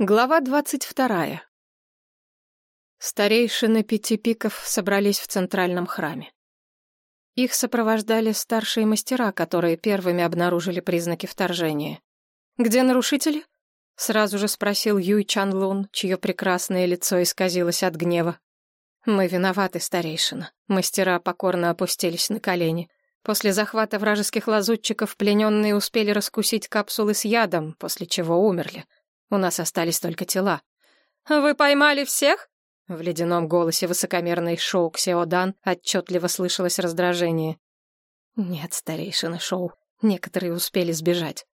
Глава двадцать вторая. Старейшины пяти пиков собрались в центральном храме. Их сопровождали старшие мастера, которые первыми обнаружили признаки вторжения. «Где нарушители?» — сразу же спросил Юй Чанлун, чье прекрасное лицо исказилось от гнева. «Мы виноваты, старейшина». Мастера покорно опустились на колени. После захвата вражеских лазутчиков плененные успели раскусить капсулы с ядом, после чего умерли. У нас остались только тела. «Вы поймали всех?» В ледяном голосе высокомерной Шоу Ксеодан отчетливо слышалось раздражение. «Нет, старейшины Шоу, некоторые успели сбежать».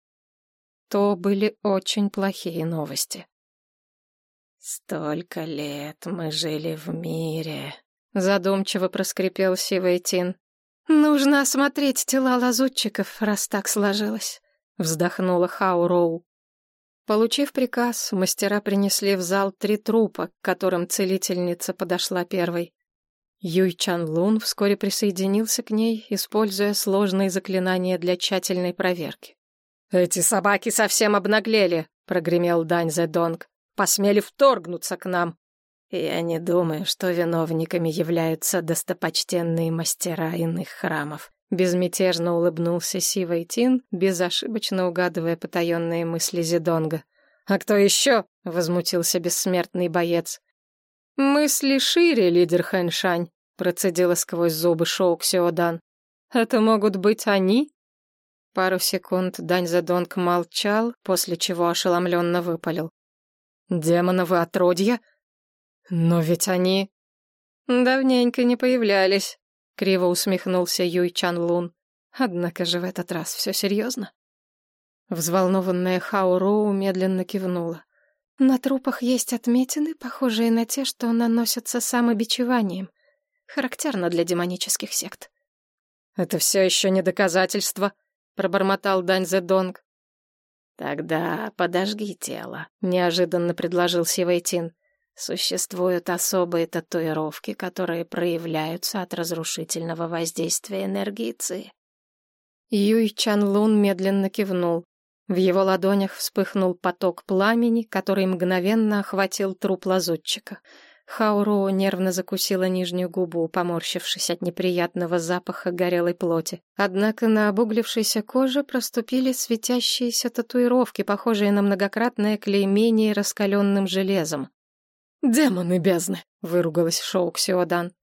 То были очень плохие новости. «Столько лет мы жили в мире», — задумчиво проскрипел Сивый Тин. «Нужно осмотреть тела лазутчиков, раз так сложилось», — вздохнула Хау Роу. Получив приказ, мастера принесли в зал три трупа, к которым целительница подошла первой. Юй Чан Лун вскоре присоединился к ней, используя сложные заклинания для тщательной проверки. «Эти собаки совсем обнаглели!» — прогремел Дань Зедонг. «Посмели вторгнуться к нам!» «Я не думаю, что виновниками являются достопочтенные мастера иных храмов», Безмятежно улыбнулся Сивый Тин, безошибочно угадывая потаенные мысли Зидонга. «А кто еще?» — возмутился бессмертный боец. «Мысли шире, лидер Хэншань», — процедила сквозь зубы Шоу Ксиодан. «Это могут быть они?» Пару секунд Дань Задонг молчал, после чего ошеломленно выпалил. «Демоновы отродья? Но ведь они...» «Давненько не появлялись», — криво усмехнулся Юй Чан Лун. «Однако же в этот раз все серьезно». Взволнованная Хао Роу медленно кивнула. «На трупах есть отметины, похожие на те, что наносятся самобичеванием. Характерно для демонических сект». «Это все еще не доказательство», — пробормотал Дань Зедонг. «Тогда подожги тело», — неожиданно предложил Сивейтин. Существуют особые татуировки, которые проявляются от разрушительного воздействия энергии Ци. Юй Чан Лун медленно кивнул. В его ладонях вспыхнул поток пламени, который мгновенно охватил труп лазутчика. Хауро нервно закусила нижнюю губу, поморщившись от неприятного запаха горелой плоти. Однако на обуглившейся коже проступили светящиеся татуировки, похожие на многократное клеймение раскаленным железом. «Демоны бездны!» — выругалась Шоу Ксиодан.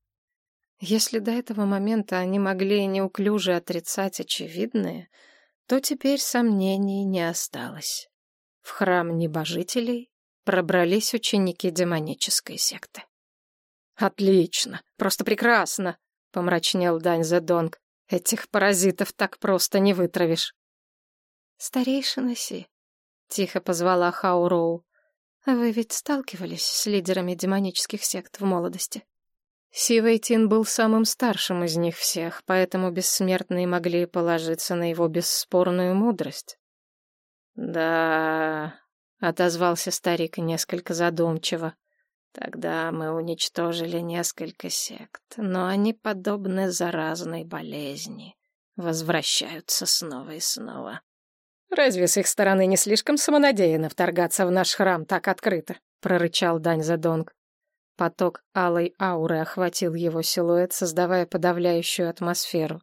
Если до этого момента они могли неуклюже отрицать очевидное, то теперь сомнений не осталось. В храм небожителей пробрались ученики демонической секты. «Отлично! Просто прекрасно!» — помрачнел Дань Зедонг. «Этих паразитов так просто не вытравишь». «Старейшина Си», — тихо позвала Хауроу. Вы ведь сталкивались с лидерами демонических сект в молодости? Сивейтин был самым старшим из них всех, поэтому бессмертные могли положиться на его бесспорную мудрость. «Да...» — отозвался старик несколько задумчиво. «Тогда мы уничтожили несколько сект, но они подобны заразной болезни, возвращаются снова и снова. «Разве с их стороны не слишком самонадеянно вторгаться в наш храм так открыто?» — прорычал Дань Задонг. Поток алой ауры охватил его силуэт, создавая подавляющую атмосферу.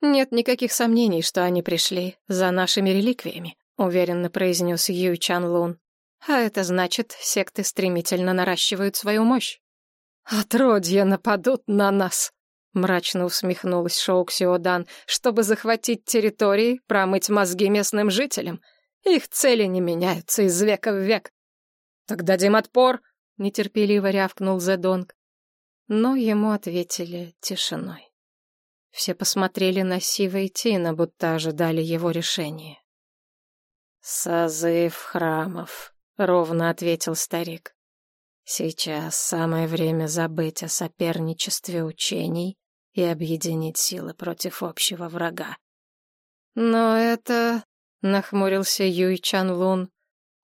«Нет никаких сомнений, что они пришли за нашими реликвиями», — уверенно произнес Ю Чан Лун. «А это значит, секты стремительно наращивают свою мощь». «Отродья нападут на нас», Мрачно усмехнулась Шоу Ксиодан, чтобы захватить территории, промыть мозги местным жителям. Их цели не меняются из века в век. «Так дадим отпор!» — нетерпеливо рявкнул Зедонг. Но ему ответили тишиной. Все посмотрели на Сива и Тина, будто ожидали его решения. «Созыв храмов», — ровно ответил старик. «Сейчас самое время забыть о соперничестве учений и объединить силы против общего врага. Но это... Нахмурился Юй Чан Лун.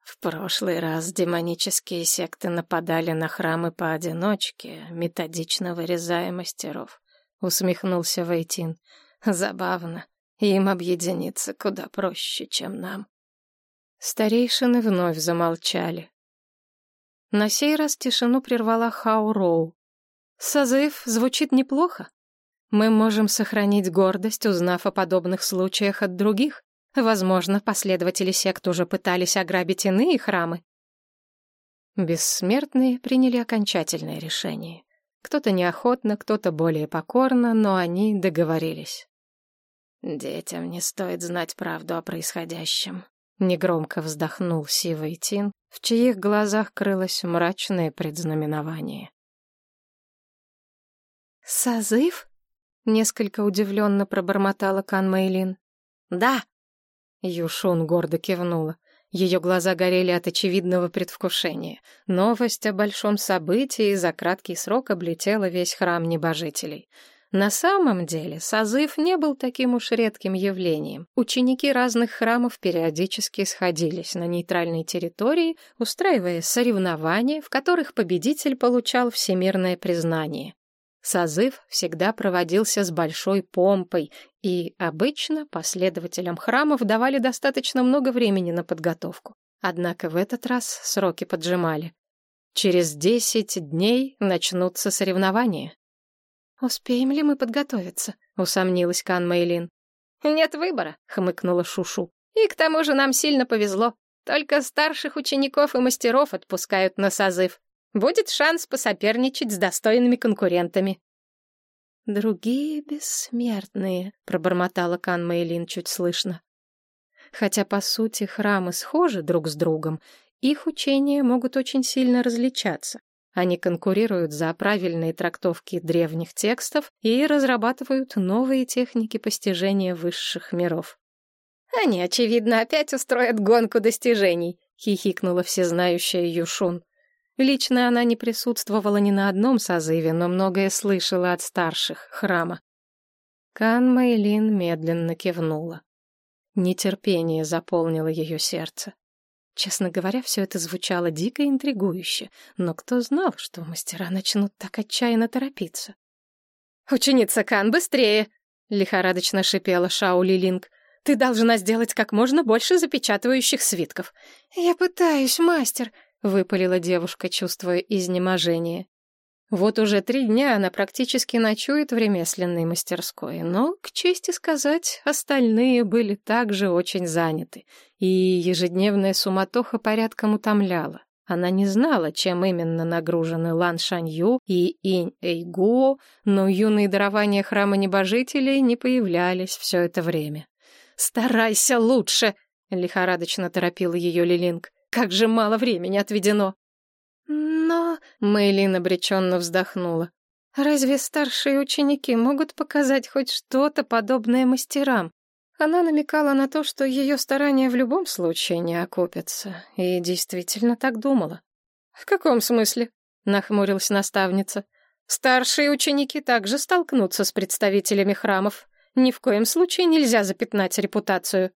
В прошлый раз демонические секты нападали на храмы поодиночке, методично вырезая мастеров. Усмехнулся Вейтин. Забавно. Им объединиться куда проще, чем нам. Старейшины вновь замолчали. На сей раз тишину прервала Хау Роу. Созыв звучит неплохо. Мы можем сохранить гордость, узнав о подобных случаях от других. Возможно, последователи сект уже пытались ограбить иные храмы. Бессмертные приняли окончательное решение. Кто-то неохотно, кто-то более покорно, но они договорились. «Детям не стоит знать правду о происходящем», — негромко вздохнул Сивый Тин, в чьих глазах крылось мрачное предзнаменование. «Созыв?» — несколько удивленно пробормотала Кан Мэйлин. «Да!» — Юшун гордо кивнула. Ее глаза горели от очевидного предвкушения. Новость о большом событии за краткий срок облетела весь храм небожителей. На самом деле созыв не был таким уж редким явлением. Ученики разных храмов периодически сходились на нейтральной территории, устраивая соревнования, в которых победитель получал всемирное признание. Созыв всегда проводился с большой помпой, и обычно последователям храмов давали достаточно много времени на подготовку. Однако в этот раз сроки поджимали. Через десять дней начнутся соревнования. «Успеем ли мы подготовиться?» — усомнилась Кан Мэйлин. «Нет выбора», — хмыкнула Шушу. «И к тому же нам сильно повезло. Только старших учеников и мастеров отпускают на созыв. Будет шанс посоперничать с достойными конкурентами. «Другие бессмертные», — пробормотала Кан Мэйлин чуть слышно. Хотя, по сути, храмы схожи друг с другом, их учения могут очень сильно различаться. Они конкурируют за правильные трактовки древних текстов и разрабатывают новые техники постижения высших миров. «Они, очевидно, опять устроят гонку достижений», — хихикнула всезнающая Юшун. Лично она не присутствовала ни на одном созыве, но многое слышала от старших храма. Кан Мэйлин медленно кивнула. Нетерпение заполнило ее сердце. Честно говоря, все это звучало дико интригующе, но кто знал, что мастера начнут так отчаянно торопиться? «Ученица Кан, быстрее!» — лихорадочно шипела Шау Лилинг. «Ты должна сделать как можно больше запечатывающих свитков». «Я пытаюсь, мастер», выпалила девушка, чувствуя изнеможение. Вот уже три дня она практически ночует в ремесленной мастерской, но, к чести сказать, остальные были также очень заняты, и ежедневная суматоха порядком утомляла. Она не знала, чем именно нагружены Лан Шанью и Инь Эйгуо, но юные дарования храма небожителей не появлялись все это время. «Старайся лучше!» — лихорадочно торопила ее Лилинг. Как же мало времени отведено. Но... Мэйлин обреченно вздохнула. Разве старшие ученики могут показать хоть что-то подобное мастерам? Она намекала на то, что ее старания в любом случае не окупятся, и действительно так думала. «В каком смысле?» — нахмурилась наставница. «Старшие ученики также столкнутся с представителями храмов. Ни в коем случае нельзя запятнать репутацию».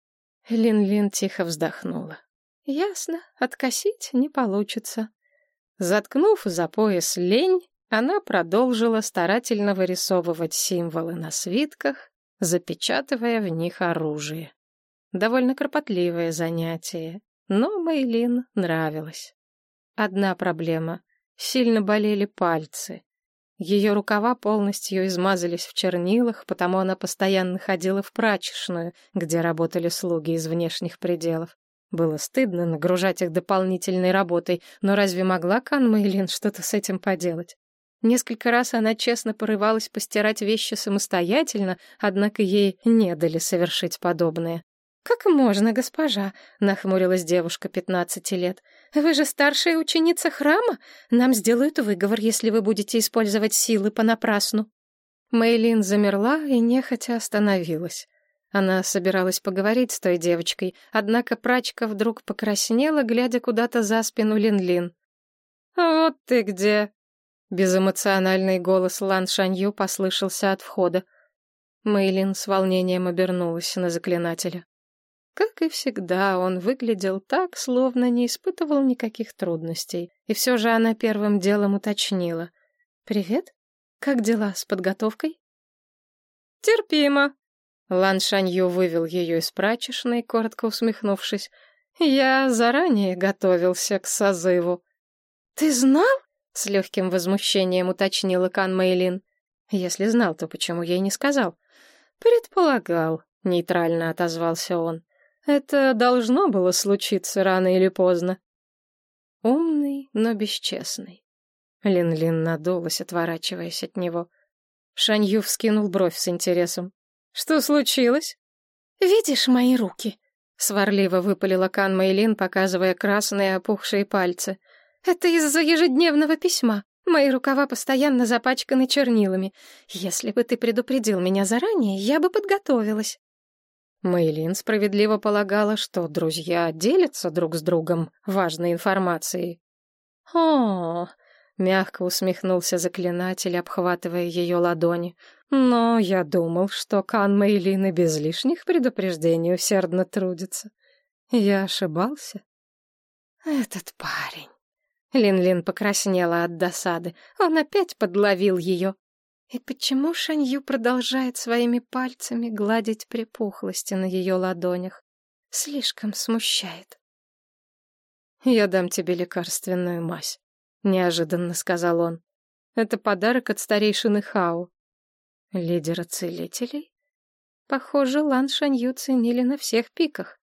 Лин-Лин тихо вздохнула. Ясно, откосить не получится. Заткнув за пояс лень, она продолжила старательно вырисовывать символы на свитках, запечатывая в них оружие. Довольно кропотливое занятие, но Мейлин нравилось. Одна проблема — сильно болели пальцы. Ее рукава полностью измазались в чернилах, потому она постоянно ходила в прачечную, где работали слуги из внешних пределов. Было стыдно нагружать их дополнительной работой, но разве могла Кан Мэйлин что-то с этим поделать? Несколько раз она честно порывалась постирать вещи самостоятельно, однако ей не дали совершить подобное. «Как можно, госпожа?» — нахмурилась девушка пятнадцати лет. «Вы же старшая ученица храма? Нам сделают выговор, если вы будете использовать силы понапрасну». Мэйлин замерла и нехотя остановилась. Она собиралась поговорить с той девочкой, однако прачка вдруг покраснела, глядя куда-то за спину Лин-Лин. «Вот ты где!» Безэмоциональный голос Лан Шанью послышался от входа. Мэйлин с волнением обернулась на заклинателя. Как и всегда, он выглядел так, словно не испытывал никаких трудностей. И все же она первым делом уточнила. «Привет? Как дела с подготовкой?» «Терпимо», Лан Шанью вывел ее из прачечной, коротко усмехнувшись. «Я заранее готовился к созыву». «Ты знал?» — с легким возмущением уточнила Кан Мэйлин. «Если знал, то почему ей не сказал?» «Предполагал», — нейтрально отозвался он. «Это должно было случиться рано или поздно». Умный, но бесчестный. Лин-Лин надулась, отворачиваясь от него. Шанью вскинул бровь с интересом. «Что случилось?» «Видишь мои руки?» — сварливо выпалила Кан Мэйлин, показывая красные опухшие пальцы. «Это из-за ежедневного письма. Мои рукава постоянно запачканы чернилами. Если бы ты предупредил меня заранее, я бы подготовилась». Мэйлин справедливо полагала, что друзья делятся друг с другом важной информацией. «О, Мягко усмехнулся заклинатель, обхватывая ее ладони. Но я думал, что Кан Мейлин и без лишних предупреждений усердно трудится. Я ошибался? Этот парень. Лин-Лин покраснела от досады. Он опять подловил ее. И почему Шанью продолжает своими пальцами гладить припухлости на ее ладонях? Слишком смущает. «Я дам тебе лекарственную мазь», неожиданно сказал он. Это подарок от старейшины Хао. Лидера целителей? Похоже, Лан Шанью ценили на всех пиках.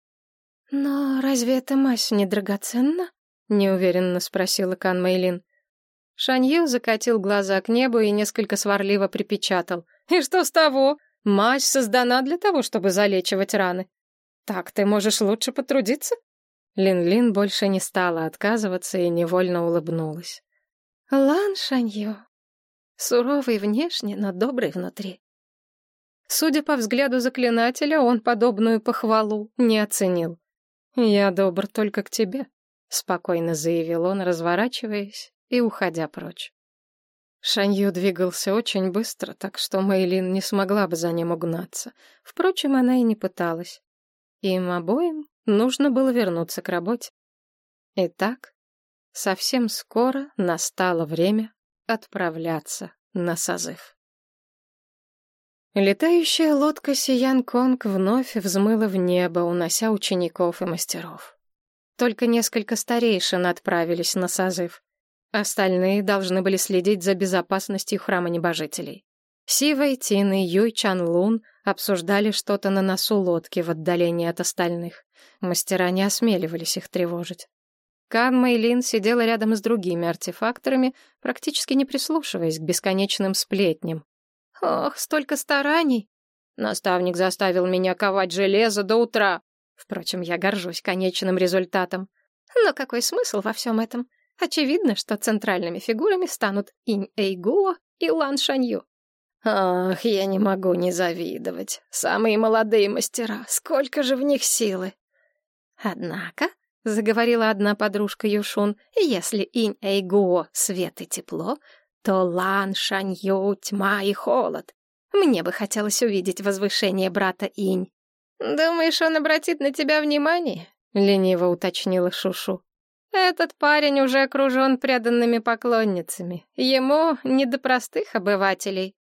Но разве эта мазь не драгоценна? неуверенно спросила Кан Мэйлин. Шанью закатил глаза к небу и несколько сварливо припечатал. «И что с того? Мазь создана для того, чтобы залечивать раны. Так ты можешь лучше потрудиться?» Лин-Лин больше не стала отказываться и невольно улыбнулась. Лан Шанью. Суровый внешне, но добрый внутри. Судя по взгляду заклинателя, он подобную похвалу не оценил. «Я добр только к тебе», — спокойно заявил он, разворачиваясь и уходя прочь. Шанью двигался очень быстро, так что Мэйлин не смогла бы за ним угнаться. Впрочем, она и не пыталась. Им обоим Нужно было вернуться к работе. Итак, совсем скоро настало время отправляться на созыв. Летающая лодка Сиян Конг вновь взмыла в небо, унося учеников и мастеров. Только несколько старейшин отправились на созыв. Остальные должны были следить за безопасностью храма небожителей. Си Вэйтин и Юй Чан Лун обсуждали что-то на носу лодки в отдалении от остальных. Мастера не осмеливались их тревожить. Кан Мэйлин сидела рядом с другими артефакторами, практически не прислушиваясь к бесконечным сплетням. «Ох, столько стараний!» Наставник заставил меня ковать железо до утра. Впрочем, я горжусь конечным результатом. Но какой смысл во всем этом? Очевидно, что центральными фигурами станут Инь Эйгуо и Лан Шанью. Ах, я не могу не завидовать. Самые молодые мастера, сколько же в них силы. Однако, — заговорила одна подружка Юшун, — если инь Эйгуо — свет и тепло, то Лан Шанью — тьма и холод. Мне бы хотелось увидеть возвышение брата Инь. «Думаешь, он обратит на тебя внимание?» — лениво уточнила Шушу. «Этот парень уже окружен преданными поклонницами. Ему не до простых обывателей».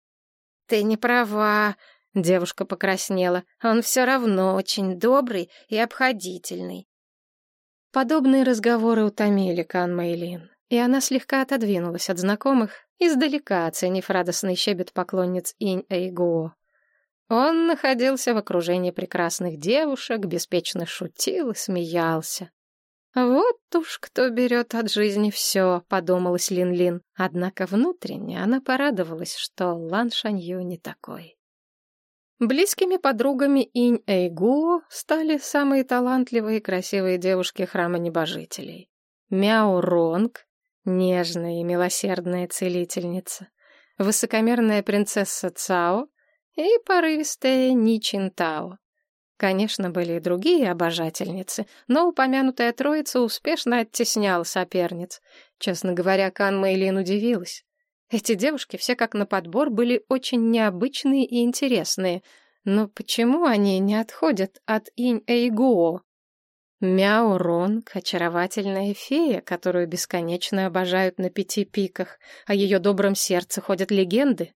«Ты не права», — девушка покраснела. «Он все равно очень добрый и обходительный». Подобные разговоры утомили Кан Мэйлин, и она слегка отодвинулась от знакомых, издалека оценив радостный щебет поклонниц Инь Эйгуо. Он находился в окружении прекрасных девушек, беспечно шутил и смеялся. «Вот уж кто берет от жизни все», — подумалась Лин-Лин. Однако внутренне она порадовалась, что Лан Шанью не такой. Близкими подругами Инь Эйгуо стали самые талантливые и красивые девушки храма небожителей. Мяо Ронг, нежная и милосердная целительница, высокомерная принцесса Цао и порывистая Ни Чин Тао. Конечно, были и другие обожательницы, но упомянутая троица успешно оттесняла соперниц. Честно говоря, Кан Мэйлин удивилась. Эти девушки все как на подбор были очень необычные и интересные. Но почему они не отходят от Инь Эйгуо? Мяо Ронг — очаровательная фея, которую бесконечно обожают на пяти пиках. О ее добром сердце ходят легенды.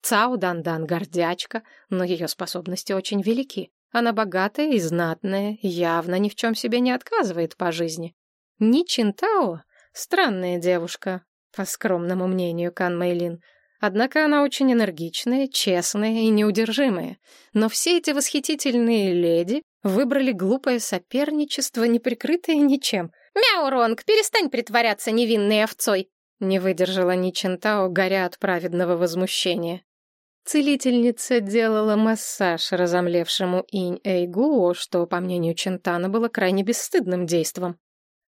Цао Дандан — гордячка, но ее способности очень велики. Она богатая и знатная, явно ни в чем себе не отказывает по жизни. Ни Чинтао Странная девушка, по скромному мнению Кан Мэйлин. Однако она очень энергичная, честная и неудержимая. Но все эти восхитительные леди выбрали глупое соперничество, не прикрытое ничем. «Мяу, Ронг, перестань притворяться невинной овцой!» Не выдержала Ни Чентао, горя от праведного возмущения. Целительница делала массаж разомлевшему инь Эйгуо, что, по мнению Чентана, было крайне бесстыдным действом.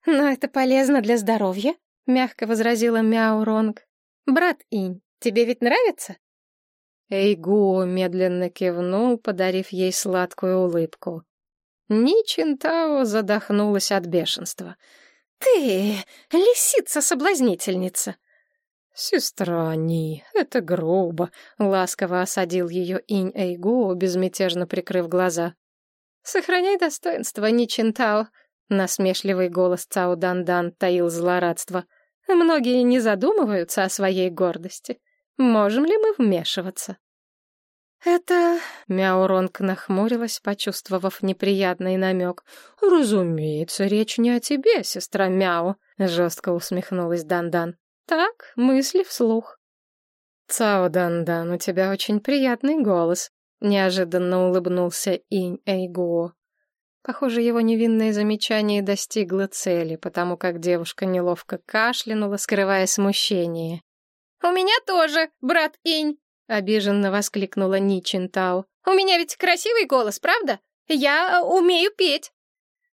«Но это полезно для здоровья», — мягко возразила Мяо Ронг. «Брат Инь, тебе ведь нравится?» Эйгуо медленно кивнул, подарив ей сладкую улыбку. Ни Чинтао задохнулась от бешенства. «Ты лисица-соблазнительница!» «Сестра Ни, это грубо», — ласково осадил ее Инь Эйгу, безмятежно прикрыв глаза. «Сохраняй достоинство, Ни Чинтао», — насмешливый голос Цао Дандан таил злорадство. «Многие не задумываются о своей гордости. Можем ли мы вмешиваться?» «Это...» — Мяуронг нахмурилась, почувствовав неприятный намек. «Разумеется, речь не о тебе, сестра Мяу», — жестко усмехнулась Дандан. Так, мысли вслух. «Цао Дандан, у тебя очень приятный голос», — неожиданно улыбнулся Инь Эйгуо. Похоже, его невинное замечание достигло цели, потому как девушка неловко кашлянула, скрывая смущение. «У меня тоже, брат Инь!» — обиженно воскликнула Ни Чинтао. «У меня ведь красивый голос, правда? Я умею петь!»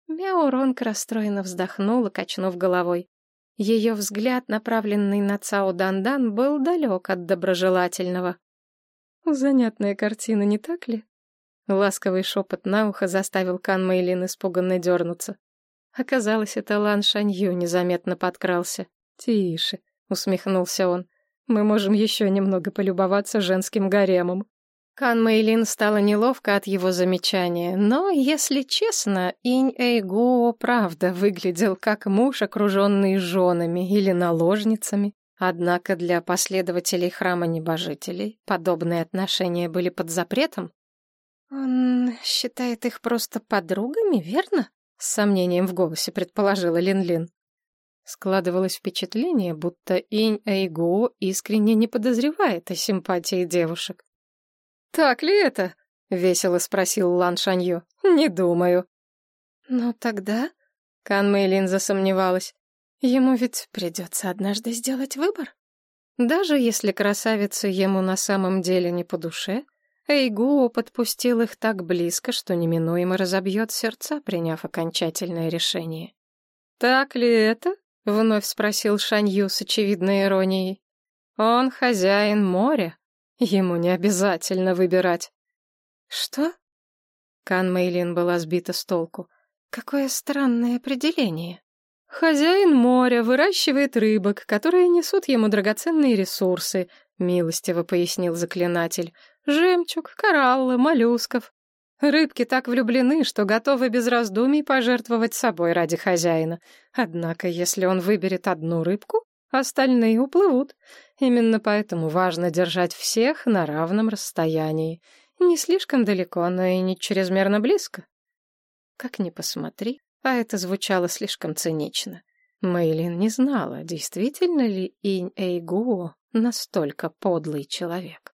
Мяо Ронг расстроенно вздохнула, качнув головой. Ее взгляд, направленный на Цао Дандан, был далек от доброжелательного. Занятная картина, не так ли? Ласковый шепот на ухо заставил Кан Мэйлин испуганно дернуться. Оказалось, это Лан Шанью незаметно подкрался. «Тише», — усмехнулся он. «Мы можем еще немного полюбоваться женским гаремом». Кан Мэйлин стало неловко от его замечания, но, если честно, Инь Эйгуо правда выглядел как муж, окруженный женами или наложницами. Однако для последователей храма небожителей подобные отношения были под запретом. «Он считает их просто подругами, верно?» — с сомнением в голосе предположила Лин-Лин. Складывалось впечатление, будто Инь Эйгуо искренне не подозревает о симпатии девушек. «Так ли это?» — весело спросил Лан Шанью. «Не думаю». «Но тогда...» — Кан Мэйлин засомневалась. «Ему ведь придется однажды сделать выбор. Даже если красавица ему на самом деле не по душе, Эйгуо подпустил их так близко, что неминуемо разобьет сердца, приняв окончательное решение». «Так ли это?» — вновь спросил Шанью с очевидной иронией. «Он хозяин моря». Ему не обязательно выбирать. Что? Кан Мейлин была сбита с толку. Какое странное определение. Хозяин моря выращивает рыбок, которые несут ему драгоценные ресурсы, милостиво пояснил заклинатель. Жемчуг, кораллы, моллюсков. Рыбки так влюблены, что готовы без раздумий пожертвовать собой ради хозяина. Однако, если он выберет одну рыбку, остальные уплывут. Именно поэтому важно держать всех на равном расстоянии. Не слишком далеко, но и не чрезмерно близко. Как ни посмотри, а это звучало слишком цинично. Мэйлин не знала, действительно ли Инь Эйгуо настолько подлый человек.